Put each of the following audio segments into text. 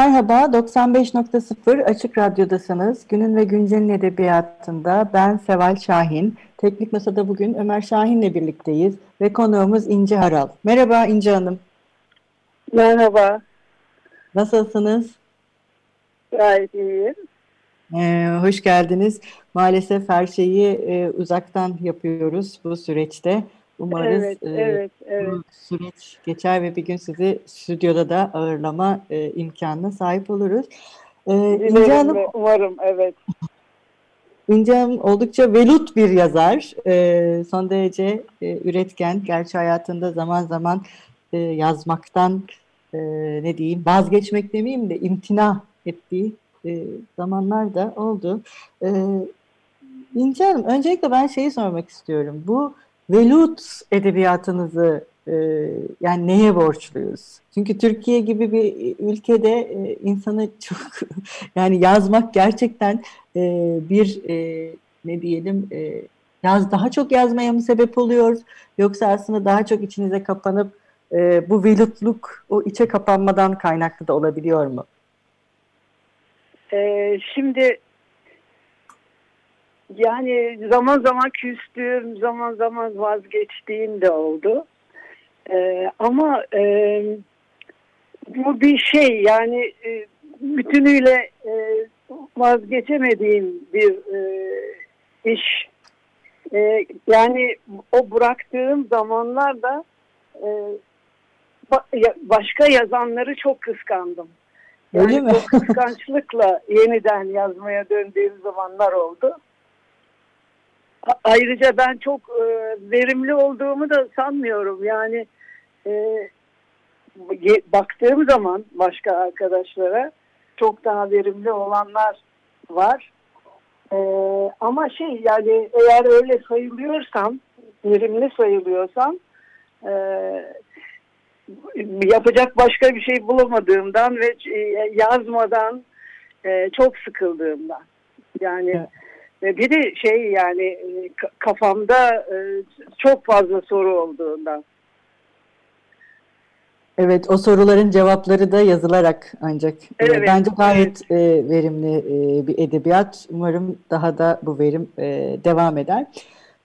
Merhaba, 95.0 Açık Radyo'dasınız. Günün ve Güncel'in edebiyatında ben Seval Şahin. Teknik Masa'da bugün Ömer Şahin'le birlikteyiz ve konuğumuz İnce Haral. Merhaba İnce Hanım. Merhaba. Nasılsınız? Gayet iyiyim. Ee, hoş geldiniz. Maalesef her şeyi e, uzaktan yapıyoruz bu süreçte. Umarız evet, e, evet, evet. bu süreç geçer ve bir gün sizi stüdyoda da ağırlama e, imkanına sahip oluruz. Ee, İnce Hanım, umarım, evet. İnce Hanım oldukça velut bir yazar. E, son derece e, üretken. Gerçi hayatında zaman zaman e, yazmaktan e, ne diyeyim vazgeçmek demeyeyim de imtina ettiği e, zamanlar da oldu. E, İnce Hanım öncelikle ben şeyi sormak istiyorum. Bu velut edebiyatınızı e, yani neye borçluyuz? Çünkü Türkiye gibi bir ülkede e, insanı çok yani yazmak gerçekten e, bir e, ne diyelim e, yaz daha çok yazmaya mı sebep oluyor yoksa aslında daha çok içinize kapanıp e, bu velutluk o içe kapanmadan kaynaklı da olabiliyor mu? Ee, şimdi yani zaman zaman küstüğüm, zaman zaman vazgeçtiğim de oldu. Ee, ama e, bu bir şey yani e, bütünüyle e, vazgeçemediğim bir e, iş. E, yani o bıraktığım zamanlarda e, ba başka yazanları çok kıskandım. Yani Öyle mi? o kıskançlıkla yeniden yazmaya döndüğüm zamanlar oldu. Ayrıca ben çok e, verimli olduğumu da sanmıyorum. Yani e, baktığım zaman başka arkadaşlara çok daha verimli olanlar var. E, ama şey yani eğer öyle sayılıyorsam, verimli sayılıyorsam e, yapacak başka bir şey bulamadığımdan ve e, yazmadan e, çok sıkıldığımdan. Yani evet bir de şey yani e, kafamda e, çok fazla soru olduğundan. Evet o soruların cevapları da yazılarak ancak e, evet, bence gayet evet. verimli bir edebiyat. Umarım daha da bu verim devam eder.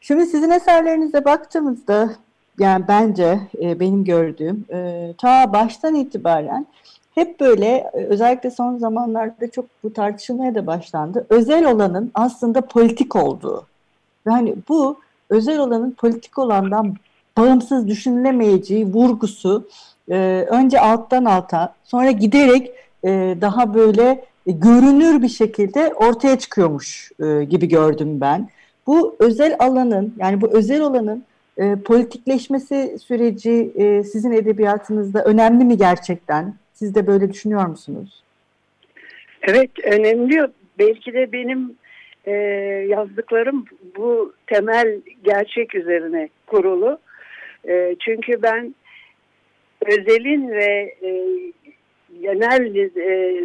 Şimdi sizin eserlerinize baktığımızda yani bence benim gördüğüm ta baştan itibaren hep böyle e, özellikle son zamanlarda çok bu tartışılmaya da başlandı. Özel olanın aslında politik olduğu. Yani bu özel olanın politik olandan bağımsız düşünülemeyeceği vurgusu e, önce alttan alta sonra giderek e, daha böyle e, görünür bir şekilde ortaya çıkıyormuş e, gibi gördüm ben. Bu özel alanın yani bu özel olanın e, politikleşmesi süreci e, sizin edebiyatınızda önemli mi gerçekten? Siz de böyle düşünüyor musunuz? Evet önemli. Belki de benim e, yazdıklarım bu temel gerçek üzerine kurulu. E, çünkü ben özelin ve e, genel e,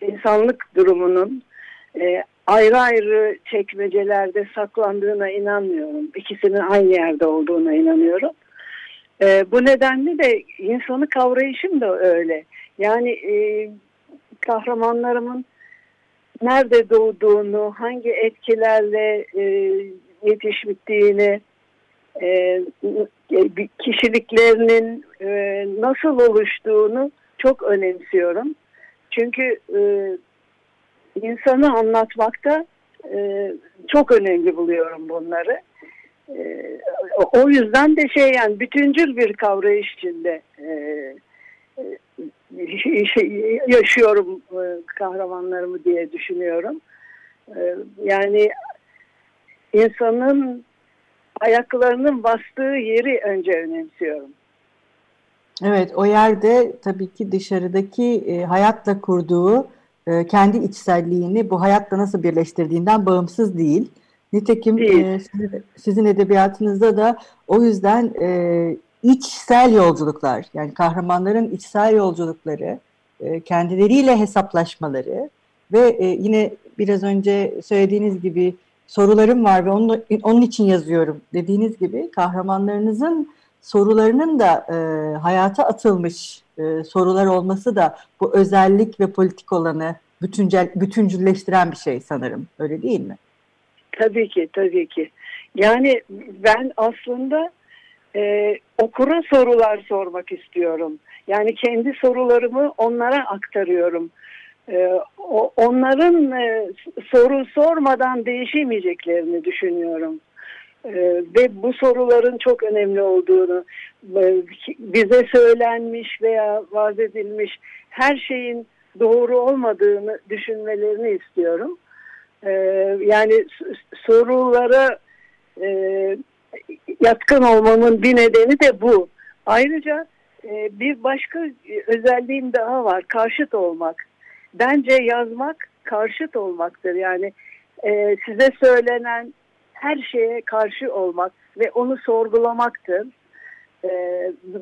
insanlık durumunun e, ayrı ayrı çekmecelerde saklandığına inanmıyorum. İkisinin aynı yerde olduğuna inanıyorum. E, bu nedenle de insanı kavrayışım da öyle. Yani e, kahramanlarımın nerede doğduğunu, hangi etkilerle e, yetiştiğini, e, kişiliklerinin e, nasıl oluştuğunu çok önemsiyorum. Çünkü e, insanı anlatmakta e, çok önemli buluyorum bunları. E, o yüzden de şey yani bütüncül bir kavrayış içinde e, e, şey, yaşıyorum e, kahramanlarımı diye düşünüyorum. E, yani insanın ayaklarının bastığı yeri önce önemsiyorum. Evet, o yerde tabii ki dışarıdaki e, hayatla kurduğu e, kendi içselliğini bu hayatla nasıl birleştirdiğinden bağımsız değil. Nitekim E, sizin edebiyatınızda da o yüzden e, içsel yolculuklar, yani kahramanların içsel yolculukları, e, kendileriyle hesaplaşmaları ve e, yine biraz önce söylediğiniz gibi sorularım var ve onun, onun için yazıyorum dediğiniz gibi kahramanlarınızın sorularının da e, hayata atılmış e, sorular olması da bu özellik ve politik olanı bütüncel, bütüncülleştiren bir şey sanırım. Öyle değil mi? Tabii ki, tabii ki. Yani ben aslında e, okura sorular sormak istiyorum. Yani kendi sorularımı onlara aktarıyorum. E, onların e, soru sormadan değişemeyeceklerini düşünüyorum. E, ve bu soruların çok önemli olduğunu, e, bize söylenmiş veya vaaz edilmiş her şeyin doğru olmadığını düşünmelerini istiyorum. E, yani sorulara e, yatkın olmamın bir nedeni de bu. Ayrıca e, bir başka özelliğim daha var. Karşıt olmak. Bence yazmak karşıt olmaktır. Yani size söylenen her şeye karşı olmak ve onu sorgulamaktır. E,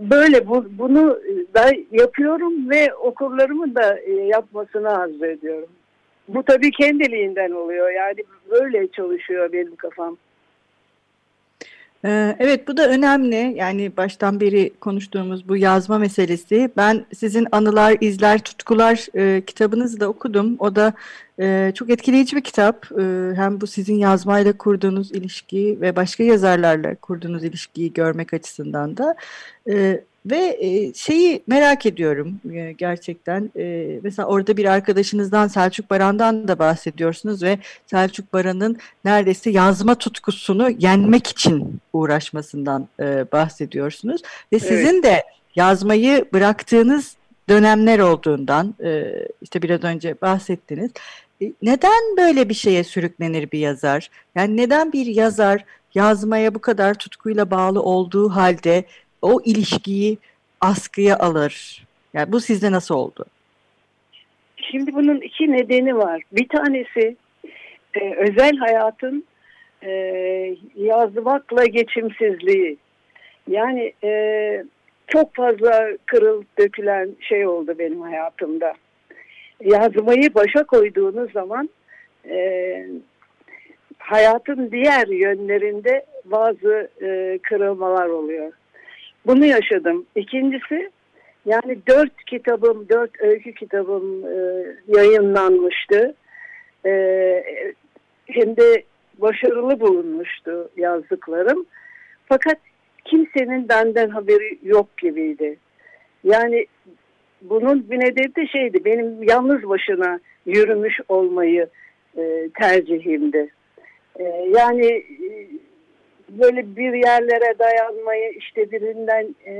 böyle bu, bunu da yapıyorum ve okurlarımın da e, yapmasını arzu ediyorum. Bu tabii kendiliğinden oluyor. Yani böyle çalışıyor benim kafam. Ee, evet bu da önemli yani baştan beri konuştuğumuz bu yazma meselesi. Ben sizin Anılar, İzler, Tutkular e, kitabınızı da okudum. O da e, çok etkileyici bir kitap. E, hem bu sizin yazmayla kurduğunuz ilişki ve başka yazarlarla kurduğunuz ilişkiyi görmek açısından da. E, ve e, şeyi merak ediyorum e, gerçekten. E, mesela orada bir arkadaşınızdan Selçuk Baran'dan da bahsediyorsunuz ve Selçuk Baran'ın neredeyse yazma tutkusunu yenmek için uğraşmasından bahsediyorsunuz. Ve sizin evet. de yazmayı bıraktığınız dönemler olduğundan işte biraz önce bahsettiniz. Neden böyle bir şeye sürüklenir bir yazar? Yani neden bir yazar yazmaya bu kadar tutkuyla bağlı olduğu halde o ilişkiyi askıya alır. Yani bu sizde nasıl oldu? Şimdi bunun iki nedeni var. Bir tanesi e, özel hayatın e, yazmakla geçimsizliği. Yani e, çok fazla kırıl dökülen şey oldu benim hayatımda. Yazmayı başa koyduğunuz zaman e, hayatın diğer yönlerinde bazı e, kırılmalar oluyor. Bunu yaşadım. İkincisi yani dört kitabım, dört öykü kitabım e, yayınlanmıştı. E, hem de başarılı bulunmuştu yazdıklarım. Fakat kimsenin benden haberi yok gibiydi. Yani bunun bir nedeni de şeydi, benim yalnız başına yürümüş olmayı e, tercihimdi. E, yani böyle bir yerlere dayanmayı işte birinden e,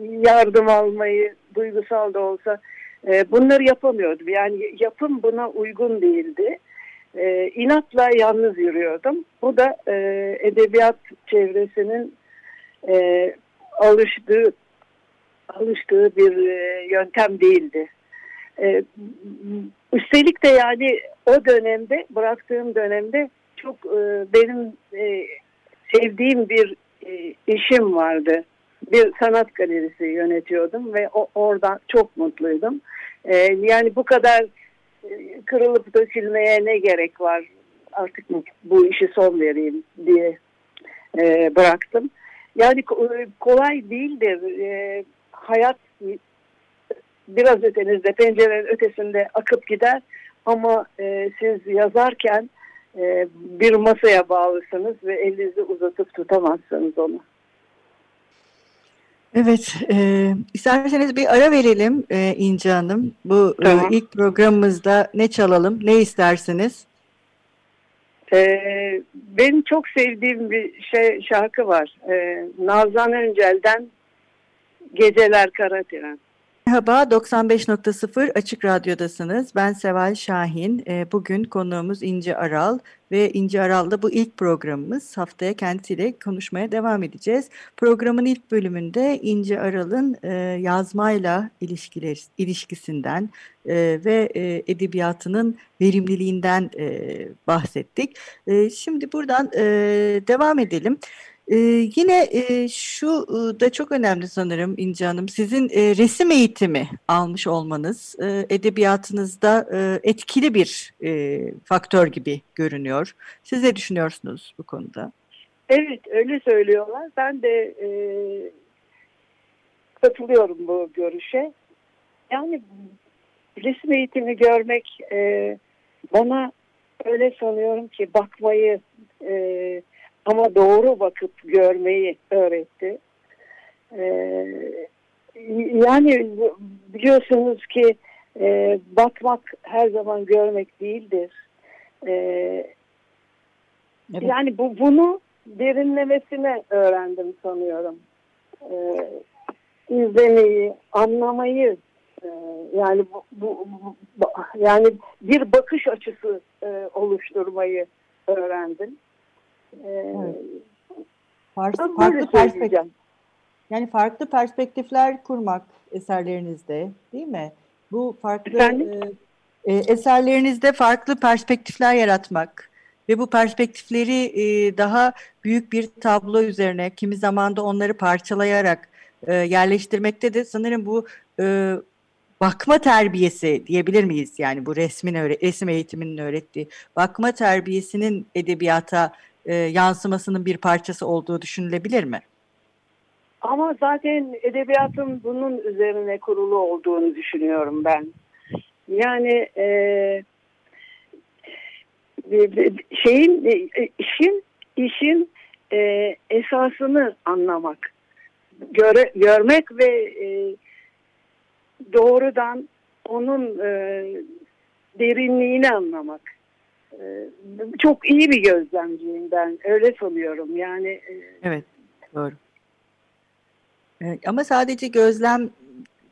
yardım almayı duygusal da olsa e, bunları yapamıyordum. Yani yapım buna uygun değildi. E, inatla yalnız yürüyordum. Bu da e, edebiyat çevresinin e, alıştığı alıştığı bir e, yöntem değildi. E, üstelik de yani o dönemde bıraktığım dönemde çok e, benim e, sevdiğim bir e, işim vardı. Bir sanat galerisi yönetiyordum ve o, orada çok mutluydum. E, yani bu kadar e, kırılıp dökülmeye ne gerek var artık bu işi son vereyim diye e, bıraktım. Yani kolay değildir. E, hayat biraz ötenizde, pencerenin ötesinde akıp gider. Ama e, siz yazarken e, bir masaya bağlısınız ve elinizi uzatıp tutamazsınız onu. Evet, e, isterseniz bir ara verelim e, İnce Hanım. Bu e, tamam. e, ilk programımızda ne çalalım, ne istersiniz? E, benim çok sevdiğim bir şey şarkı var. E, Nazan Öncel'den Geceler Kara Tren. Merhaba, 95.0 Açık Radyo'dasınız. Ben Seval Şahin. Ee, bugün konuğumuz İnci Aral ve İnci Aral'da bu ilk programımız. Haftaya kendisiyle konuşmaya devam edeceğiz. Programın ilk bölümünde İnci Aral'ın e, yazmayla ilişkiler, ilişkisinden e, ve e, edebiyatının verimliliğinden bahsettik. Şimdi buradan devam edelim. Ee, yine e, şu e, da çok önemli sanırım İnce Hanım. Sizin e, resim eğitimi almış olmanız e, edebiyatınızda e, etkili bir e, faktör gibi görünüyor. Siz ne düşünüyorsunuz bu konuda? Evet öyle söylüyorlar. Ben de e, katılıyorum bu görüşe. Yani resim eğitimi görmek e, bana öyle sanıyorum ki bakmayı e, ama doğru bakıp görmeyi öğretti. Ee, yani biliyorsunuz ki e, bakmak her zaman görmek değildir. Ee, evet. Yani bu bunu derinlemesine öğrendim sanıyorum. Ee, izlemeyi, anlamayı e, yani bu, bu, bu yani bir bakış açısı e, oluşturmayı öğrendim. Evet. Farklı, farklı perspektif. Yani farklı perspektifler kurmak eserlerinizde değil mi? Bu farklı e, e, eserlerinizde farklı perspektifler yaratmak ve bu perspektifleri e, daha büyük bir tablo üzerine kimi zaman da onları parçalayarak e, yerleştirmekte de sanırım bu e, bakma terbiyesi diyebilir miyiz? Yani bu resmin resim eğitiminin öğrettiği bakma terbiyesinin edebiyata e, yansımasının bir parçası olduğu düşünülebilir mi? Ama zaten edebiyatın bunun üzerine kurulu olduğunu düşünüyorum ben. Yani e, şeyin e, işin işin e, esasını anlamak, göre, görmek ve e, doğrudan onun e, derinliğini anlamak. Ee, çok iyi bir gözlemciyim ben. Öyle sanıyorum. Yani e, Evet, doğru. ama sadece gözlem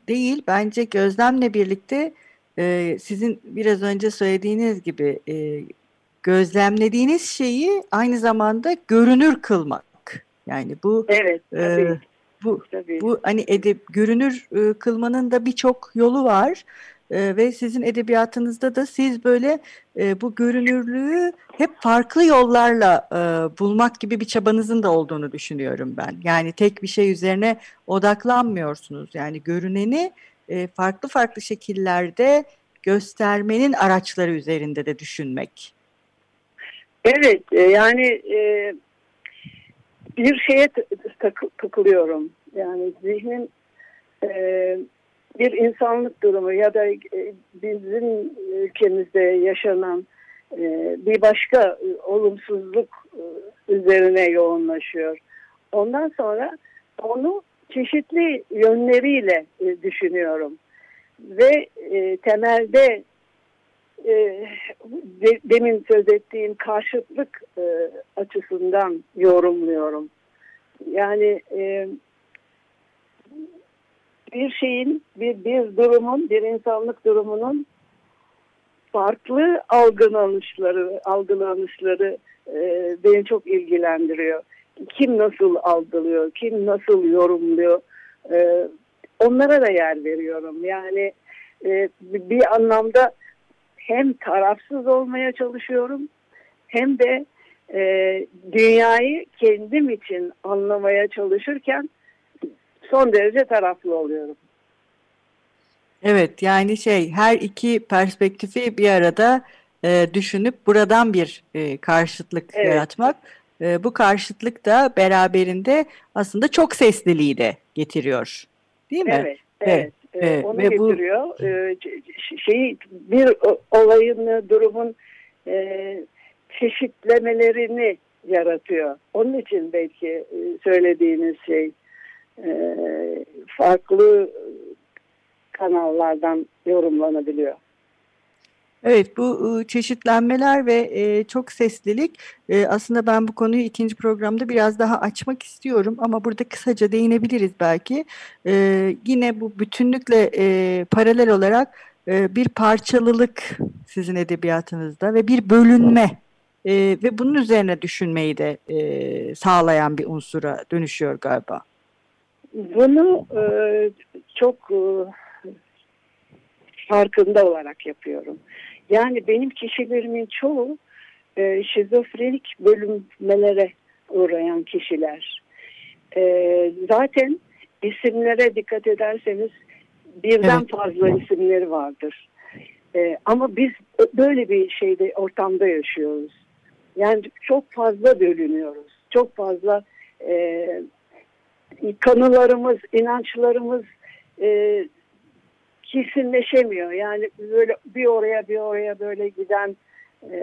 değil, bence gözlemle birlikte e, sizin biraz önce söylediğiniz gibi e, gözlemlediğiniz şeyi aynı zamanda görünür kılmak. Yani bu evet, tabii. bu tabii. bu hani edip görünür kılmanın da birçok yolu var. E, ve sizin edebiyatınızda da siz böyle e, bu görünürlüğü hep farklı yollarla e, bulmak gibi bir çabanızın da olduğunu düşünüyorum ben. Yani tek bir şey üzerine odaklanmıyorsunuz. Yani görüneni e, farklı farklı şekillerde göstermenin araçları üzerinde de düşünmek. Evet, e, yani e, bir şeye takılıyorum. Yani zihnin e, bir insanlık durumu ya da e, bizim ülkemizde yaşanan e, bir başka e, olumsuzluk üzerine yoğunlaşıyor. Ondan sonra onu çeşitli yönleriyle düşünüyorum. Ve temelde demin söz ettiğim karşıtlık açısından yorumluyorum. Yani bir şeyin, bir, bir durumun, bir insanlık durumunun farklı algılanışları, algılanışları e, beni çok ilgilendiriyor. Kim nasıl algılıyor, kim nasıl yorumluyor, e, onlara da yer veriyorum. Yani e, bir anlamda hem tarafsız olmaya çalışıyorum, hem de e, dünyayı kendim için anlamaya çalışırken son derece taraflı oluyorum. Evet yani şey her iki perspektifi bir arada e, düşünüp buradan bir e, karşıtlık evet. yaratmak. E, bu karşıtlık da beraberinde aslında çok sesliliği de getiriyor. Değil mi? Evet. Evet. evet. Onu Ve getiriyor. Bu... E, şeyi bir olayın, durumun e, çeşitlemelerini yaratıyor. Onun için belki e, söylediğiniz şey e, farklı kanallardan yorumlanabiliyor. Evet bu çeşitlenmeler ve e, çok seslilik e, aslında ben bu konuyu ikinci programda biraz daha açmak istiyorum ama burada kısaca değinebiliriz belki. E, yine bu bütünlükle paralel olarak bir parçalılık sizin edebiyatınızda ve bir bölünme ve bunun üzerine düşünmeyi de sağlayan bir unsura dönüşüyor galiba. Bunu çok farkında olarak yapıyorum. Yani benim kişilerimin çoğu e, şizofrenik bölünmelere uğrayan kişiler. E, zaten isimlere dikkat ederseniz birden evet. fazla isimleri vardır. E, ama biz böyle bir şeyde ortamda yaşıyoruz. Yani çok fazla bölünüyoruz. Çok fazla e, kanılarımız, inançlarımız e, kesinleşemiyor. Yani böyle bir oraya bir oraya böyle giden e,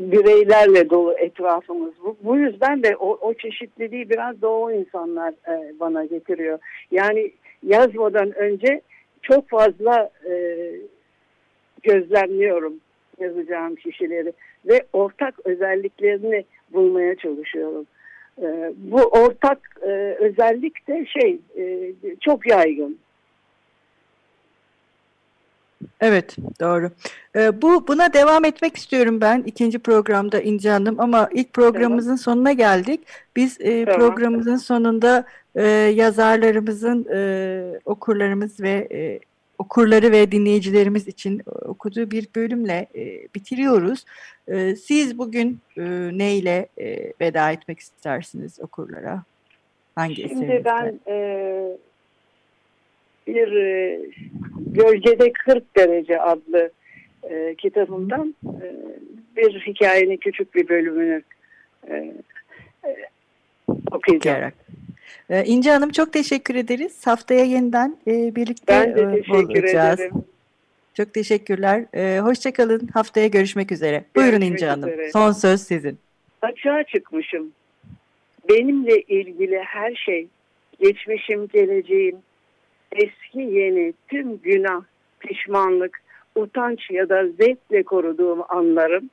bireylerle dolu etrafımız. Bu, bu yüzden de o, o çeşitliliği biraz o insanlar e, bana getiriyor. Yani yazmadan önce çok fazla e, gözlemliyorum yazacağım kişileri ve ortak özelliklerini bulmaya çalışıyorum. E, bu ortak e, özellik de şey e, çok yaygın. Evet doğru. Ee, bu buna devam etmek istiyorum ben ikinci programda İnce Hanım ama ilk programımızın evet. sonuna geldik. Biz e, tamam. programımızın sonunda e, yazarlarımızın e, okurlarımız ve e, okurları ve dinleyicilerimiz için okuduğu bir bölümle e, bitiriyoruz. E, siz bugün e, neyle e, veda etmek istersiniz okurlara? Hangi Şimdi ben e, bir e, Gölgede 40 Derece adlı e, kitabımdan e, bir hikayenin küçük bir bölümünü e, e, okuyacağım. Ee, İnce Hanım çok teşekkür ederiz. Haftaya yeniden e, birlikte ben de e, teşekkür olacağız. ederim. Çok teşekkürler. Ee, Hoşçakalın. Haftaya görüşmek üzere. Buyurun görüşmek İnce Hanım. Üzere. Son söz sizin. Açığa çıkmışım. Benimle ilgili her şey, geçmişim, geleceğim, eski yeni tüm günah, pişmanlık, utanç ya da zevkle koruduğum anlarım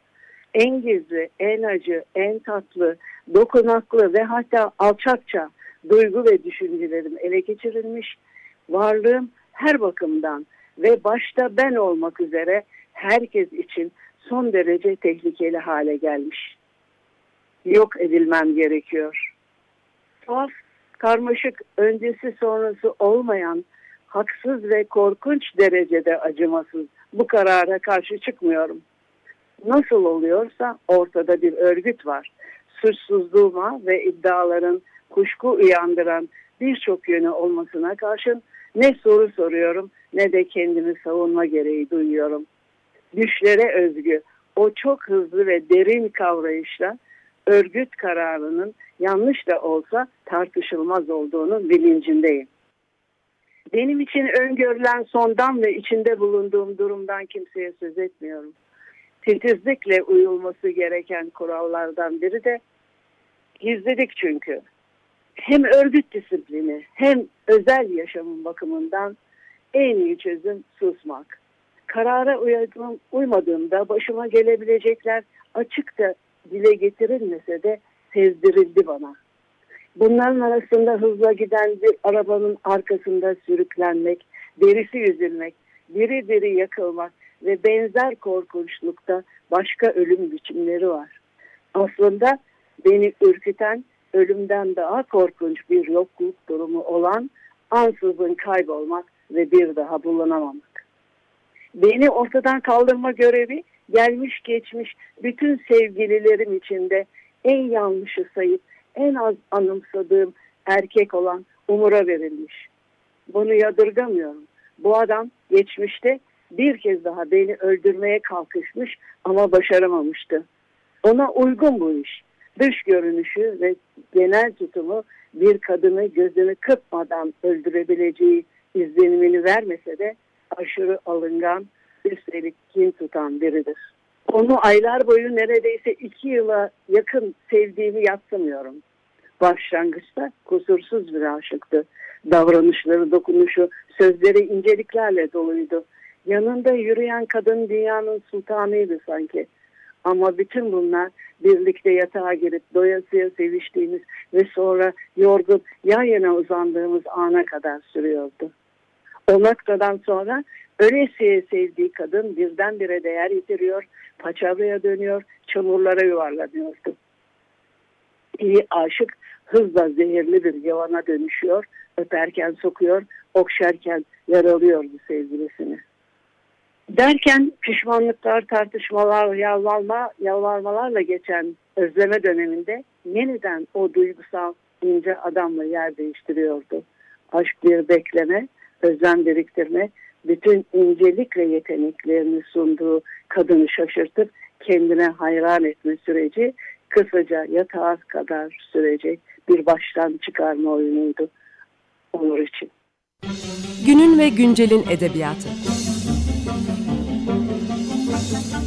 en gizli, en acı, en tatlı, dokunaklı ve hatta alçakça duygu ve düşüncelerim ele geçirilmiş, varlığım her bakımdan ve başta ben olmak üzere herkes için son derece tehlikeli hale gelmiş. Yok edilmem gerekiyor. Tuhaf karmaşık öncesi sonrası olmayan haksız ve korkunç derecede acımasız bu karara karşı çıkmıyorum. Nasıl oluyorsa ortada bir örgüt var. Suçsuzluğuma ve iddiaların kuşku uyandıran birçok yönü olmasına karşın ne soru soruyorum ne de kendimi savunma gereği duyuyorum. Güçlere özgü o çok hızlı ve derin kavrayışla örgüt kararının yanlış da olsa tartışılmaz olduğunu bilincindeyim. Benim için öngörülen sondan ve içinde bulunduğum durumdan kimseye söz etmiyorum. Titizlikle uyulması gereken kurallardan biri de gizlilik çünkü. Hem örgüt disiplini hem özel yaşamın bakımından en iyi çözüm susmak. Karara uymadığımda başıma gelebilecekler açıkça dile getirilmese de sezdirildi bana. Bunların arasında hızla giden bir arabanın arkasında sürüklenmek, derisi yüzülmek, diri diri yakılmak ve benzer korkunçlukta başka ölüm biçimleri var. Aslında beni ürküten ölümden daha korkunç bir yokluk durumu olan ansızın kaybolmak ve bir daha bulunamamak. Beni ortadan kaldırma görevi gelmiş geçmiş bütün sevgililerim içinde en yanlışı sayıp en az anımsadığım erkek olan Umur'a verilmiş. Bunu yadırgamıyorum. Bu adam geçmişte bir kez daha beni öldürmeye kalkışmış ama başaramamıştı. Ona uygun bu iş. Dış görünüşü ve genel tutumu bir kadını gözünü kırpmadan öldürebileceği izlenimini vermese de aşırı alıngan, üstelik kin tutan biridir. Onu aylar boyu neredeyse iki yıla yakın sevdiğimi yatsımıyorum. Başlangıçta kusursuz bir aşıktı. Davranışları, dokunuşu, sözleri inceliklerle doluydu. Yanında yürüyen kadın dünyanın sultanıydı sanki. Ama bütün bunlar birlikte yatağa girip doyasıya seviştiğimiz ve sonra yorgun yan yana uzandığımız ana kadar sürüyordu. O noktadan sonra öylesiye sevdiği kadın birdenbire değer yitiriyor, paçavraya dönüyor, çamurlara yuvarlanıyordu. İyi aşık hızla zehirli bir yavana dönüşüyor, öperken sokuyor, okşarken yaralıyordu sevgilisini. Derken pişmanlıklar, tartışmalar, yalvarma, yalvarmalarla geçen özleme döneminde yeniden o duygusal ince adamla yer değiştiriyordu. Aşk bir bekleme, özlem biriktirme, bütün incelikle yeteneklerini sunduğu kadını şaşırtıp kendine hayran etme süreci kısaca yatağa kadar sürecek bir baştan çıkarma oyunuydu Onur için. Günün ve güncelin edebiyatı.